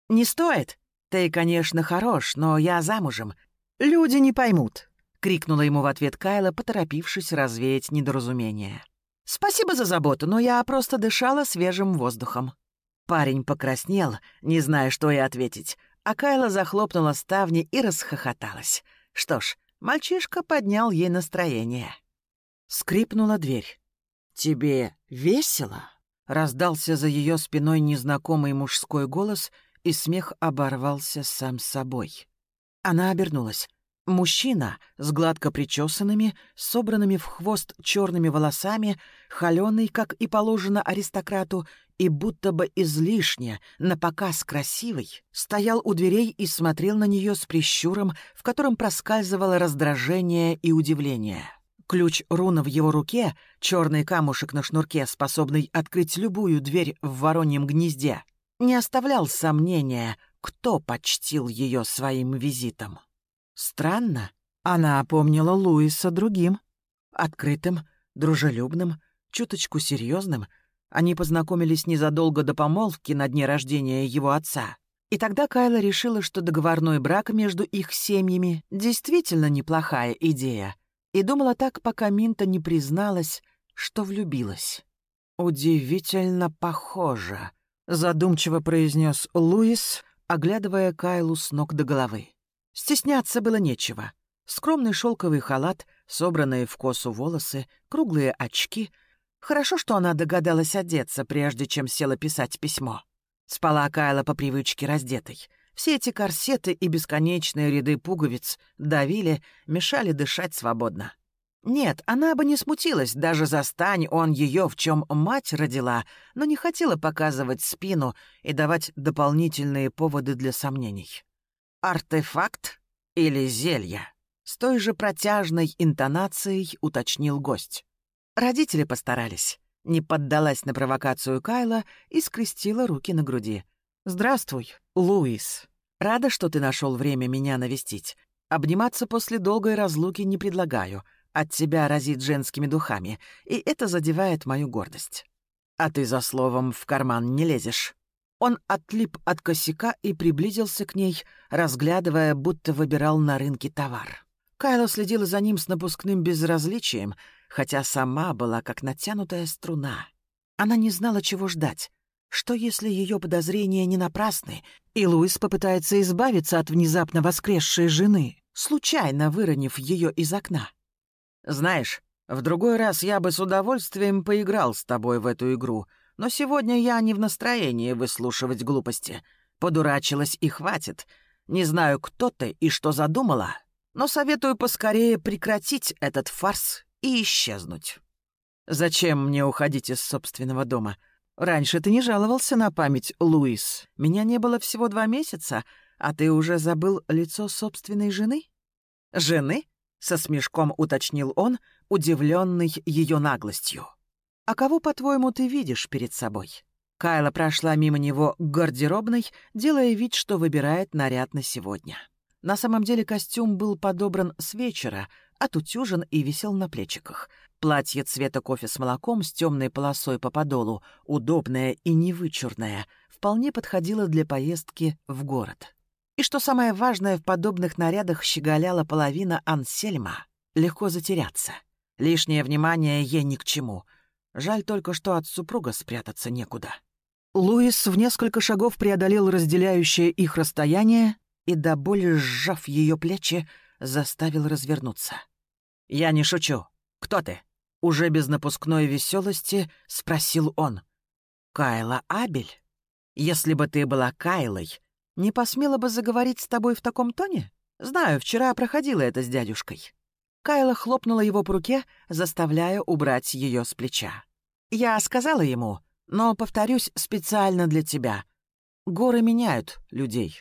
«Не стоит?» «Ты, конечно, хорош, но я замужем. Люди не поймут», — крикнула ему в ответ Кайла, поторопившись развеять недоразумение. «Спасибо за заботу, но я просто дышала свежим воздухом». Парень покраснел, не зная, что и ответить, а Кайла захлопнула ставни и расхохоталась. Что ж, мальчишка поднял ей настроение. Скрипнула дверь. «Тебе весело?» — раздался за ее спиной незнакомый мужской голос — и смех оборвался сам собой. Она обернулась. Мужчина с гладко причесанными, собранными в хвост черными волосами, холеный, как и положено аристократу, и будто бы излишне, напоказ красивый, стоял у дверей и смотрел на нее с прищуром, в котором проскальзывало раздражение и удивление. Ключ руна в его руке, черный камушек на шнурке, способный открыть любую дверь в вороньем гнезде — не оставлял сомнения, кто почтил ее своим визитом. Странно, она опомнила Луиса другим, открытым, дружелюбным, чуточку серьезным. Они познакомились незадолго до помолвки на дне рождения его отца. И тогда Кайла решила, что договорной брак между их семьями действительно неплохая идея, и думала так, пока Минта не призналась, что влюбилась. Удивительно похоже, задумчиво произнес Луис, оглядывая Кайлу с ног до головы. Стесняться было нечего. Скромный шелковый халат, собранные в косу волосы, круглые очки. Хорошо, что она догадалась одеться, прежде чем села писать письмо. Спала Кайла по привычке раздетой. Все эти корсеты и бесконечные ряды пуговиц давили, мешали дышать свободно. Нет, она бы не смутилась, даже застань он ее, в чем мать родила, но не хотела показывать спину и давать дополнительные поводы для сомнений. «Артефакт или зелье?» С той же протяжной интонацией уточнил гость. Родители постарались. Не поддалась на провокацию Кайла и скрестила руки на груди. «Здравствуй, Луис. Рада, что ты нашел время меня навестить. Обниматься после долгой разлуки не предлагаю. От тебя разит женскими духами, и это задевает мою гордость. А ты за словом в карман не лезешь». Он отлип от косяка и приблизился к ней, разглядывая, будто выбирал на рынке товар. Кайла следила за ним с напускным безразличием, хотя сама была как натянутая струна. Она не знала, чего ждать. Что, если ее подозрения не напрасны, и Луис попытается избавиться от внезапно воскресшей жены, случайно выронив ее из окна? Знаешь, в другой раз я бы с удовольствием поиграл с тобой в эту игру, но сегодня я не в настроении выслушивать глупости. Подурачилась и хватит. Не знаю, кто ты и что задумала, но советую поскорее прекратить этот фарс и исчезнуть. Зачем мне уходить из собственного дома? Раньше ты не жаловался на память, Луис. Меня не было всего два месяца, а ты уже забыл лицо собственной жены? Жены? — со смешком уточнил он, удивленный ее наглостью. «А кого, по-твоему, ты видишь перед собой? Кайла прошла мимо него к гардеробной, делая вид, что выбирает наряд на сегодня. На самом деле костюм был подобран с вечера, отутюжен и висел на плечиках. Платье цвета кофе с молоком с темной полосой по подолу, удобное и невычурное, вполне подходило для поездки в город. И что самое важное, в подобных нарядах щеголяла половина Ансельма. Легко затеряться. Лишнее внимание ей ни к чему. Жаль только, что от супруга спрятаться некуда. Луис в несколько шагов преодолел разделяющее их расстояние и, до боли сжав ее плечи, заставил развернуться. «Я не шучу. Кто ты?» Уже без напускной веселости спросил он. «Кайла Абель? Если бы ты была Кайлой, не посмела бы заговорить с тобой в таком тоне? Знаю, вчера проходила это с дядюшкой». Кайла хлопнула его по руке, заставляя убрать ее с плеча. «Я сказала ему, но, повторюсь, специально для тебя. Горы меняют людей.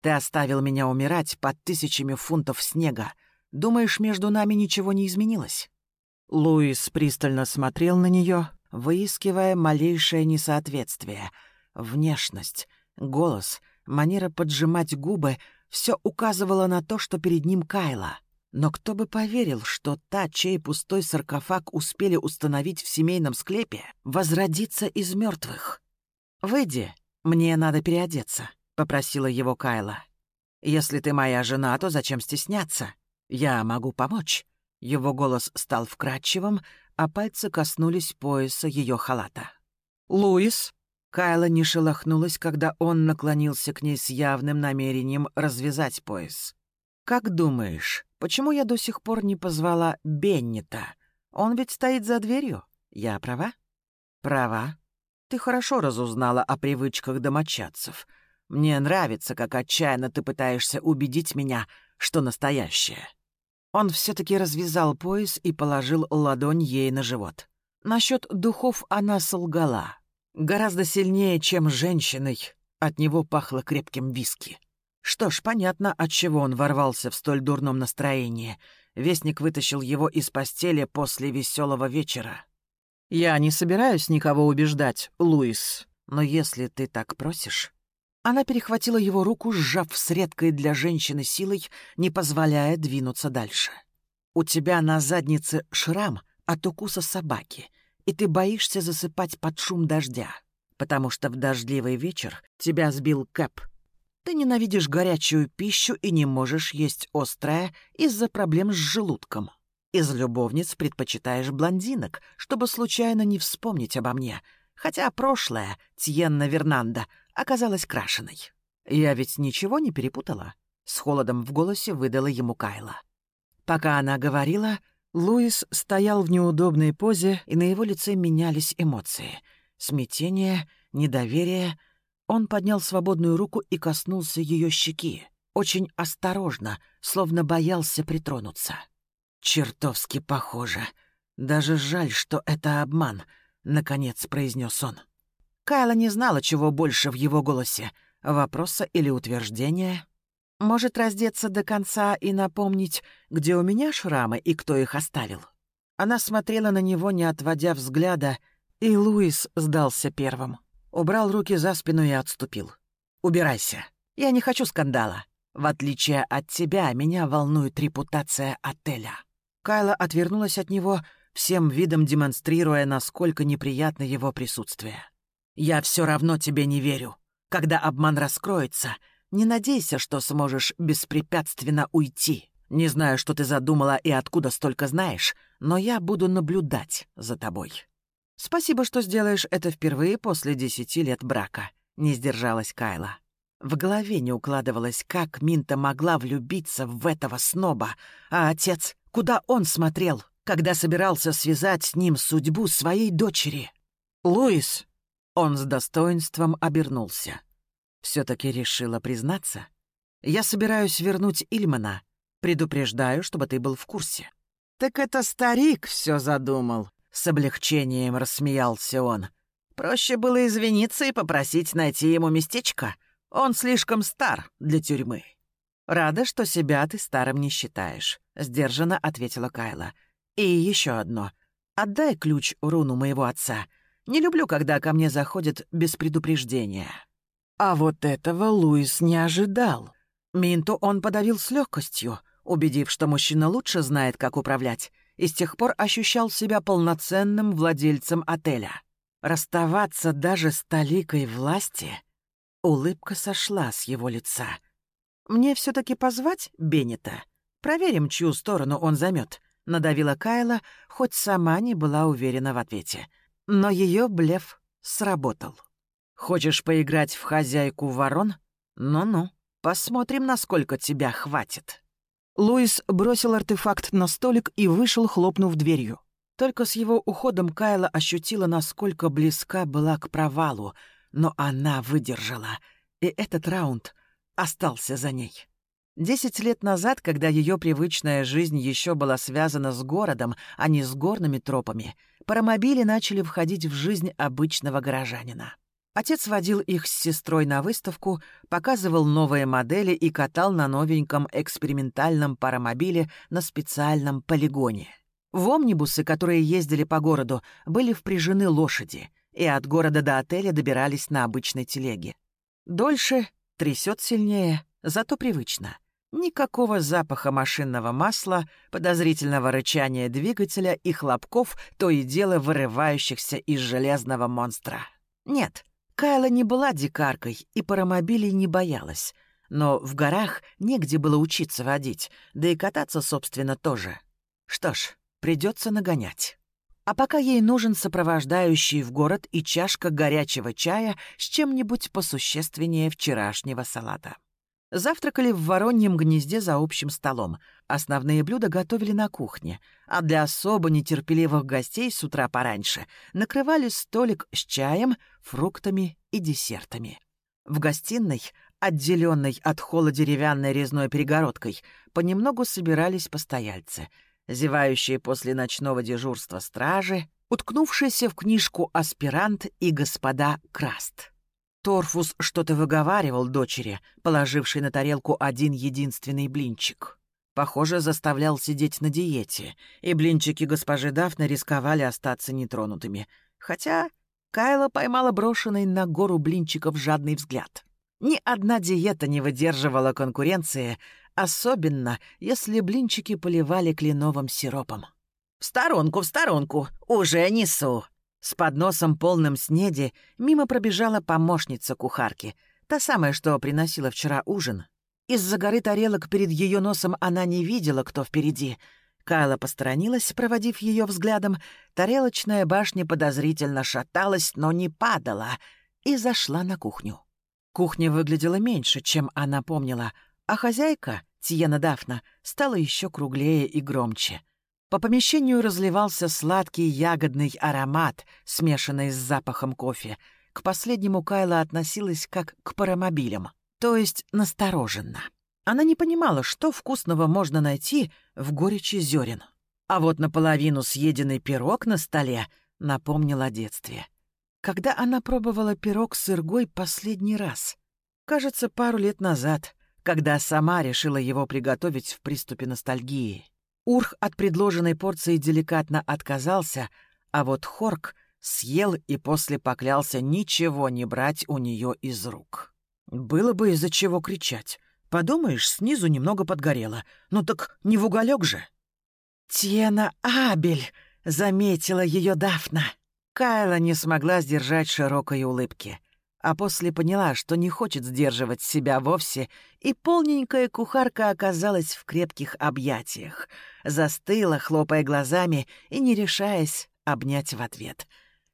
Ты оставил меня умирать под тысячами фунтов снега. Думаешь, между нами ничего не изменилось?» Луис пристально смотрел на нее, выискивая малейшее несоответствие. Внешность, голос, манера поджимать губы — все указывало на то, что перед ним Кайла. Но кто бы поверил, что та, чей пустой саркофаг успели установить в семейном склепе, возродится из мертвых? «Выйди, мне надо переодеться», — попросила его Кайла. «Если ты моя жена, то зачем стесняться? Я могу помочь». Его голос стал вкрадчивым, а пальцы коснулись пояса ее халата. «Луис?» Кайла не шелохнулась, когда он наклонился к ней с явным намерением развязать пояс. «Как думаешь, почему я до сих пор не позвала Беннита? Он ведь стоит за дверью. Я права?» «Права. Ты хорошо разузнала о привычках домочадцев. Мне нравится, как отчаянно ты пытаешься убедить меня, что настоящее». Он все-таки развязал пояс и положил ладонь ей на живот. Насчет духов она солгала. Гораздо сильнее, чем женщиной. От него пахло крепким виски. Что ж, понятно, от чего он ворвался в столь дурном настроении. Вестник вытащил его из постели после веселого вечера. «Я не собираюсь никого убеждать, Луис, но если ты так просишь...» Она перехватила его руку, сжав с редкой для женщины силой, не позволяя двинуться дальше. «У тебя на заднице шрам от укуса собаки, и ты боишься засыпать под шум дождя, потому что в дождливый вечер тебя сбил Кэп, ты ненавидишь горячую пищу и не можешь есть острое из-за проблем с желудком. Из любовниц предпочитаешь блондинок, чтобы случайно не вспомнить обо мне, хотя прошлое, Тьенна Вернанда, оказалась крашеной. Я ведь ничего не перепутала. С холодом в голосе выдала ему Кайла. Пока она говорила, Луис стоял в неудобной позе, и на его лице менялись эмоции. Смятение, недоверие — он поднял свободную руку и коснулся ее щеки. Очень осторожно, словно боялся притронуться. «Чертовски похоже. Даже жаль, что это обман», — наконец произнес он. Кайла не знала, чего больше в его голосе — вопроса или утверждения. «Может, раздеться до конца и напомнить, где у меня шрамы и кто их оставил?» Она смотрела на него, не отводя взгляда, и Луис сдался первым. Убрал руки за спину и отступил. «Убирайся. Я не хочу скандала. В отличие от тебя, меня волнует репутация отеля». Кайла отвернулась от него, всем видом демонстрируя, насколько неприятно его присутствие. «Я все равно тебе не верю. Когда обман раскроется, не надейся, что сможешь беспрепятственно уйти. Не знаю, что ты задумала и откуда столько знаешь, но я буду наблюдать за тобой». «Спасибо, что сделаешь это впервые после десяти лет брака», — не сдержалась Кайла. В голове не укладывалось, как Минта могла влюбиться в этого сноба, а отец, куда он смотрел, когда собирался связать с ним судьбу своей дочери. «Луис!» Он с достоинством обернулся. Все-таки решила признаться. «Я собираюсь вернуть Ильмана. Предупреждаю, чтобы ты был в курсе». «Так это старик все задумал», с облегчением рассмеялся он. Проще было извиниться и попросить найти ему местечко. Он слишком стар для тюрьмы. «Рада, что себя ты старым не считаешь», — сдержанно ответила Кайла. «И еще одно. Отдай ключ руну моего отца. Не люблю, когда ко мне заходят без предупреждения». А вот этого Луис не ожидал. Минту он подавил с легкостью, убедив, что мужчина лучше знает, как управлять, и с тех пор ощущал себя полноценным владельцем отеля. Расставаться даже с толикой власти? Улыбка сошла с его лица. «Мне все таки позвать Беннета? Проверим, чью сторону он займет. надавила Кайла, хоть сама не была уверена в ответе. Но ее блеф сработал. «Хочешь поиграть в хозяйку ворон? Ну-ну, посмотрим, насколько тебя хватит». Луис бросил артефакт на столик и вышел, хлопнув дверью. Только с его уходом Кайла ощутила, насколько близка была к провалу, но она выдержала, и этот раунд остался за ней. Десять лет назад, когда ее привычная жизнь еще была связана с городом, а не с горными тропами, паромобили начали входить в жизнь обычного горожанина. Отец водил их с сестрой на выставку, показывал новые модели и катал на новеньком экспериментальном паромобиле на специальном полигоне. В омнибусы, которые ездили по городу, были впряжены лошади, и от города до отеля добирались на обычной телеге. Дольше, трясет сильнее, зато привычно. Никакого запаха машинного масла, подозрительного рычания двигателя и хлопков, то и дело вырывающихся из железного монстра. Нет, Кайла не была дикаркой и паромобилей не боялась. Но в горах негде было учиться водить, да и кататься, собственно, тоже. Что ж, придется нагонять. А пока ей нужен сопровождающий в город и чашка горячего чая с чем-нибудь посущественнее вчерашнего салата. Завтракали в вороньем гнезде за общим столом. Основные блюда готовили на кухне, а для особо нетерпеливых гостей с утра пораньше накрывали столик с чаем, фруктами и десертами. В гостиной, отделенной от холла деревянной резной перегородкой, понемногу собирались постояльцы, зевающие после ночного дежурства стражи, уткнувшиеся в книжку аспирант и господа Краст. Торфус что-то выговаривал дочери, положившей на тарелку один единственный блинчик. Похоже, заставлял сидеть на диете, и блинчики госпожи Дафны рисковали остаться нетронутыми. Хотя Кайла поймала брошенный на гору блинчиков жадный взгляд. Ни одна диета не выдерживала конкуренции, особенно если блинчики поливали кленовым сиропом. «В сторонку, в сторонку! Уже несу!» С подносом полным снеди мимо пробежала помощница кухарки, та самая, что приносила вчера ужин. Из-за горы тарелок перед ее носом она не видела, кто впереди. Кайла посторонилась, проводив ее взглядом. Тарелочная башня подозрительно шаталась, но не падала, и зашла на кухню. Кухня выглядела меньше, чем она помнила, а хозяйка, Тиена Дафна, стала еще круглее и громче — по помещению разливался сладкий ягодный аромат, смешанный с запахом кофе. К последнему Кайла относилась как к паромобилям, то есть настороженно. Она не понимала, что вкусного можно найти в горечи зерен. А вот наполовину съеденный пирог на столе напомнил о детстве. Когда она пробовала пирог с иргой последний раз? Кажется, пару лет назад, когда сама решила его приготовить в приступе ностальгии. Урх от предложенной порции деликатно отказался, а вот Хорк съел и после поклялся ничего не брать у нее из рук. Было бы из-за чего кричать. Подумаешь, снизу немного подгорело. Ну так не в уголек же. «Тена Абель!» — заметила ее Дафна. Кайла не смогла сдержать широкой улыбки а после поняла, что не хочет сдерживать себя вовсе, и полненькая кухарка оказалась в крепких объятиях, застыла, хлопая глазами и не решаясь обнять в ответ.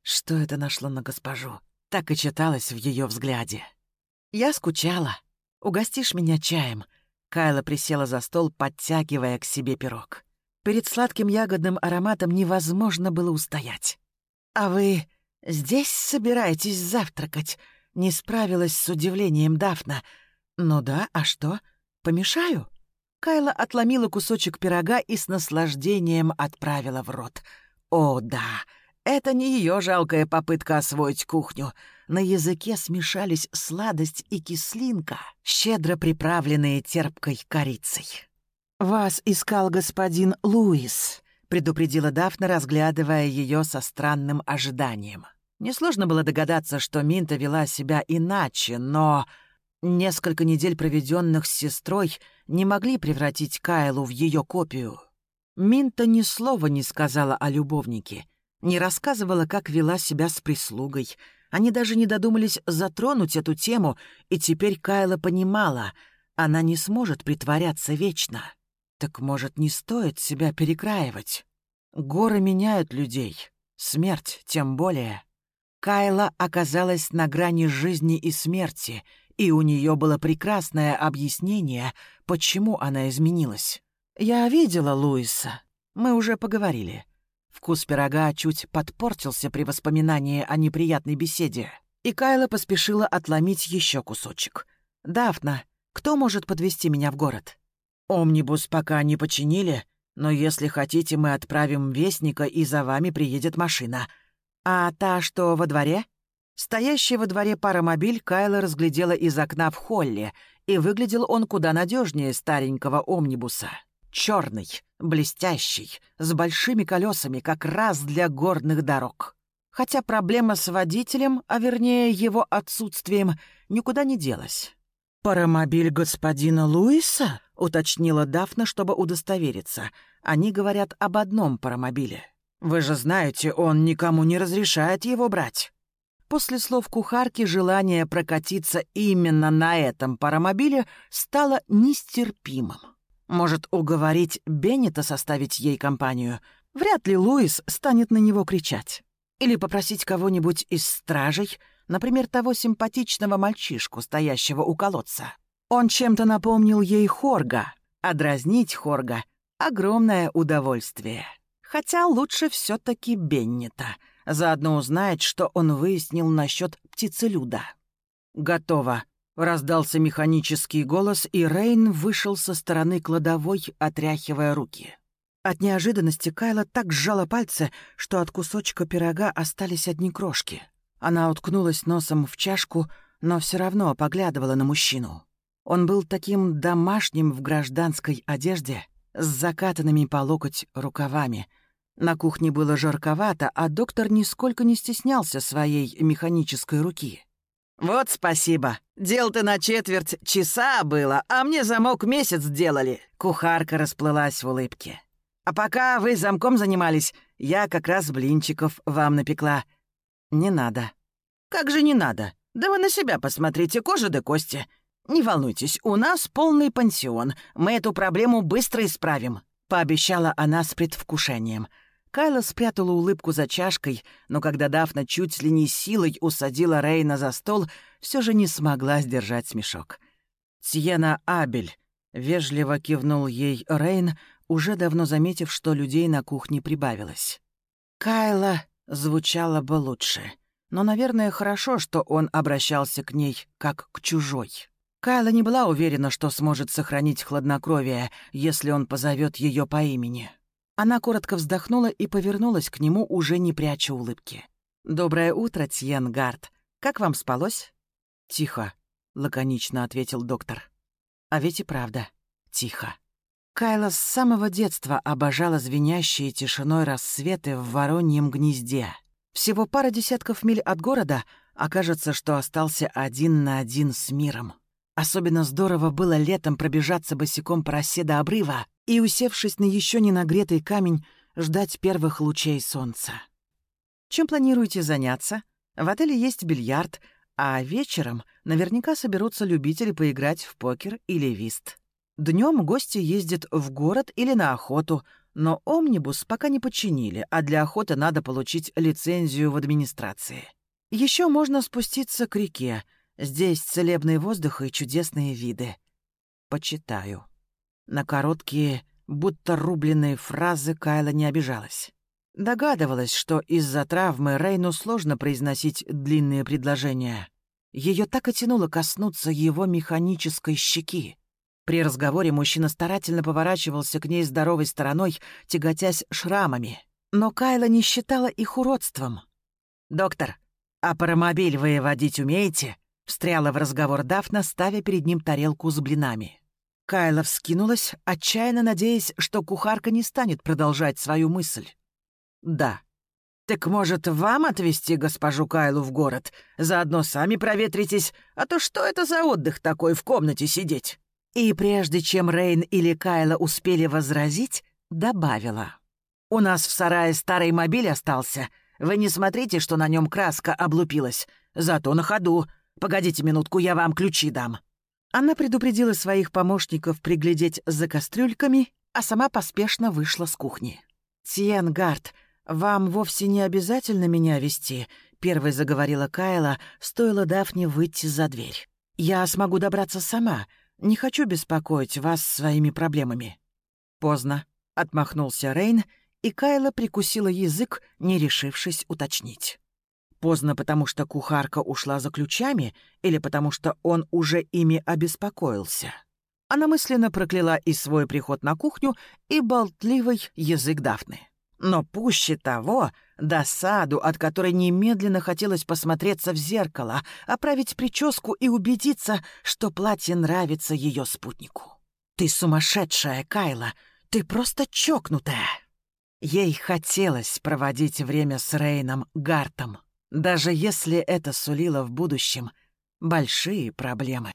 Что это нашло на госпожу? Так и читалось в ее взгляде. «Я скучала. Угостишь меня чаем?» Кайла присела за стол, подтягивая к себе пирог. Перед сладким ягодным ароматом невозможно было устоять. «А вы здесь собираетесь завтракать?» Не справилась с удивлением Дафна. «Ну да, а что? Помешаю?» Кайла отломила кусочек пирога и с наслаждением отправила в рот. «О, да!» Это не ее жалкая попытка освоить кухню. На языке смешались сладость и кислинка, щедро приправленные терпкой корицей. «Вас искал господин Луис», — предупредила Дафна, разглядывая ее со странным ожиданием. Несложно было догадаться, что Минта вела себя иначе, но несколько недель, проведенных с сестрой, не могли превратить Кайлу в ее копию. Минта ни слова не сказала о любовнике, не рассказывала, как вела себя с прислугой. Они даже не додумались затронуть эту тему, и теперь Кайла понимала, она не сможет притворяться вечно. Так, может, не стоит себя перекраивать? Горы меняют людей, смерть тем более. Кайла оказалась на грани жизни и смерти, и у нее было прекрасное объяснение, почему она изменилась. «Я видела Луиса. Мы уже поговорили». Вкус пирога чуть подпортился при воспоминании о неприятной беседе, и Кайла поспешила отломить еще кусочек. «Дафна, кто может подвести меня в город?» «Омнибус пока не починили, но если хотите, мы отправим вестника, и за вами приедет машина», «А та, что во дворе?» Стоящий во дворе паромобиль Кайла разглядела из окна в холле, и выглядел он куда надежнее старенького омнибуса. Черный, блестящий, с большими колесами, как раз для горных дорог. Хотя проблема с водителем, а вернее его отсутствием, никуда не делась. «Паромобиль господина Луиса?» — уточнила Дафна, чтобы удостовериться. Они говорят об одном паромобиле. Вы же знаете, он никому не разрешает его брать». После слов кухарки желание прокатиться именно на этом паромобиле стало нестерпимым. Может, уговорить Беннета составить ей компанию? Вряд ли Луис станет на него кричать. Или попросить кого-нибудь из стражей, например, того симпатичного мальчишку, стоящего у колодца. Он чем-то напомнил ей Хорга, а дразнить Хорга — огромное удовольствие. Хотя лучше все таки Беннета. Заодно узнает, что он выяснил насчет птицелюда. «Готово», — раздался механический голос, и Рейн вышел со стороны кладовой, отряхивая руки. От неожиданности Кайла так сжала пальцы, что от кусочка пирога остались одни крошки. Она уткнулась носом в чашку, но все равно поглядывала на мужчину. Он был таким домашним в гражданской одежде, с закатанными по локоть рукавами — на кухне было жарковато, а доктор нисколько не стеснялся своей механической руки. «Вот спасибо. Дел-то на четверть часа было, а мне замок месяц делали». Кухарка расплылась в улыбке. «А пока вы замком занимались, я как раз блинчиков вам напекла». «Не надо». «Как же не надо? Да вы на себя посмотрите, кожа да кости. Не волнуйтесь, у нас полный пансион. Мы эту проблему быстро исправим», — пообещала она с предвкушением — Кайла спрятала улыбку за чашкой, но когда Дафна чуть ли не силой усадила Рейна за стол, все же не смогла сдержать смешок. «Тьена Абель», — вежливо кивнул ей Рейн, уже давно заметив, что людей на кухне прибавилось. «Кайла» звучало бы лучше, но, наверное, хорошо, что он обращался к ней как к чужой. Кайла не была уверена, что сможет сохранить хладнокровие, если он позовет ее по имени. Она коротко вздохнула и повернулась к нему, уже не пряча улыбки. «Доброе утро, Тьен Гард. Как вам спалось?» «Тихо», — лаконично ответил доктор. «А ведь и правда, тихо». Кайла с самого детства обожала звенящие тишиной рассветы в вороньем гнезде. Всего пара десятков миль от города окажется, что остался один на один с миром. Особенно здорово было летом пробежаться босиком по росе до обрыва и, усевшись на еще не нагретый камень, ждать первых лучей солнца. Чем планируете заняться? В отеле есть бильярд, а вечером наверняка соберутся любители поиграть в покер или вист. Днем гости ездят в город или на охоту, но омнибус пока не починили, а для охоты надо получить лицензию в администрации. Еще можно спуститься к реке. Здесь целебный воздух и чудесные виды. Почитаю. На короткие, будто рубленные фразы Кайла не обижалась. Догадывалась, что из-за травмы Рейну сложно произносить длинные предложения. Ее так и тянуло коснуться его механической щеки. При разговоре мужчина старательно поворачивался к ней здоровой стороной, тяготясь шрамами. Но Кайла не считала их уродством. «Доктор, а паромобиль вы водить умеете?» — встряла в разговор Дафна, ставя перед ним тарелку с блинами. Кайла вскинулась, отчаянно надеясь, что кухарка не станет продолжать свою мысль. «Да». Так может, вам отвезти госпожу Кайлу в город? Заодно сами проветритесь, а то что это за отдых такой в комнате сидеть?» И прежде чем Рейн или Кайла успели возразить, добавила. «У нас в сарае старый мобиль остался. Вы не смотрите, что на нем краска облупилась. Зато на ходу. Погодите минутку, я вам ключи дам». Она предупредила своих помощников приглядеть за кастрюльками, а сама поспешно вышла с кухни. «Тиенгард, вам вовсе не обязательно меня вести», — первой заговорила Кайла, стоило Дафне выйти за дверь. «Я смогу добраться сама. Не хочу беспокоить вас своими проблемами». «Поздно», — отмахнулся Рейн, и Кайла прикусила язык, не решившись уточнить. Поздно, потому что кухарка ушла за ключами или потому что он уже ими обеспокоился. Она мысленно прокляла и свой приход на кухню, и болтливый язык Дафны. Но пуще того досаду, от которой немедленно хотелось посмотреться в зеркало, оправить прическу и убедиться, что платье нравится ее спутнику. «Ты сумасшедшая, Кайла! Ты просто чокнутая!» Ей хотелось проводить время с Рейном Гартом, даже если это сулило в будущем большие проблемы.